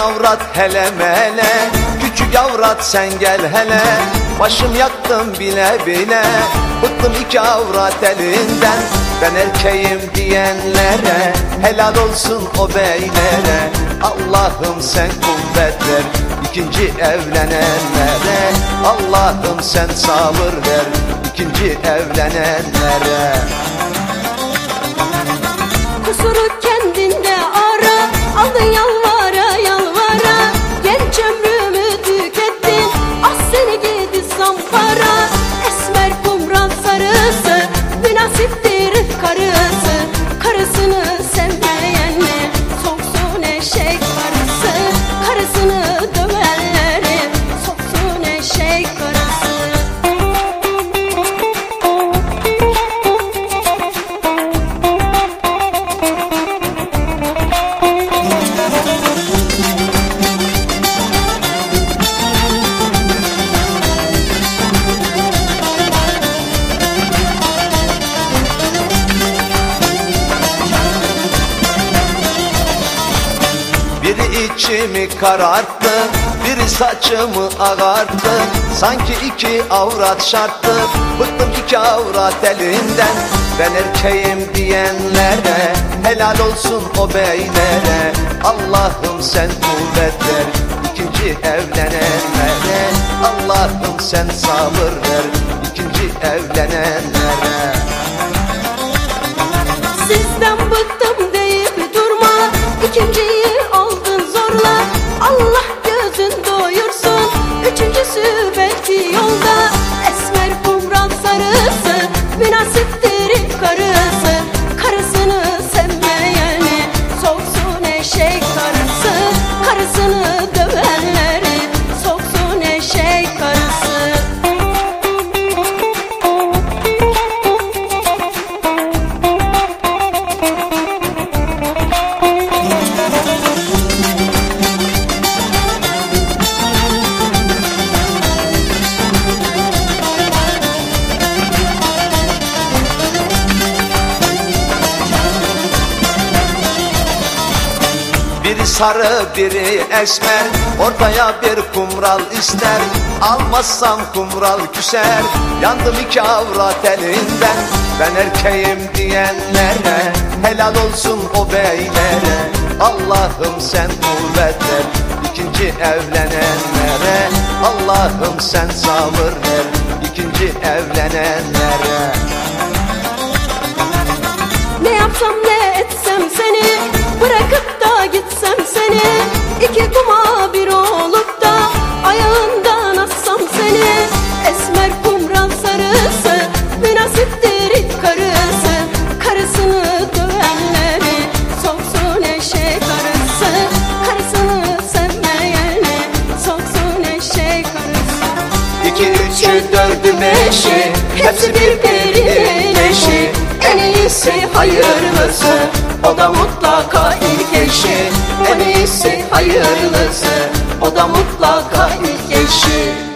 Büyük avrat hele mele. Küçük avrat sen gel hele. Başım yaktım bile bile. Bıktım iki avrat elinden. Ben erkeğim diyenlere Helal olsun o beylere. Allah'ım sen kuvvet ver İkinci evlenenlere. Allah'ım sen sabır ver İkinci evlenenlere. Kusuru Münasiptir içimi kararttı, biri saçımı ağarttı. Sanki iki avrat şarttı, bıktım iki avrat elinden. Ben erkeğim diyenlere, helal olsun o beylere Allah'ım sen kuvvet ver, ikinci evlenenlere Allah'ım sen sabır ver, ikinci evlenenlere Sizden bıktım deyip durma İkinciyi Biri sarı biri esmer. Ortaya bir kumral ister Almazsam kumral küser. Yandım iki avrat elinden Ben erkeğim diyenlere. Helal olsun o beylere Allah'ım sen kuvvet ver İkinci evlenenlere Allah'ım sen sabır ver. İkinci evlenenlere. Ne yapsam ne etsem seni Bırakıp gitsem seni İki kuma bir olup da Ayağından assam seni. Esmer kumral sarısı Münasiptir karısı. Karısını dövenleri Soksun eşek karısı Karısını sevmeyeni Soksun eşek karısı İki, üçü, dördü, beşi Hepsi birbirinin eşi. En iyisi hayırlısı. O da eşi En hayırlısı. O da mutlaka ilk eşi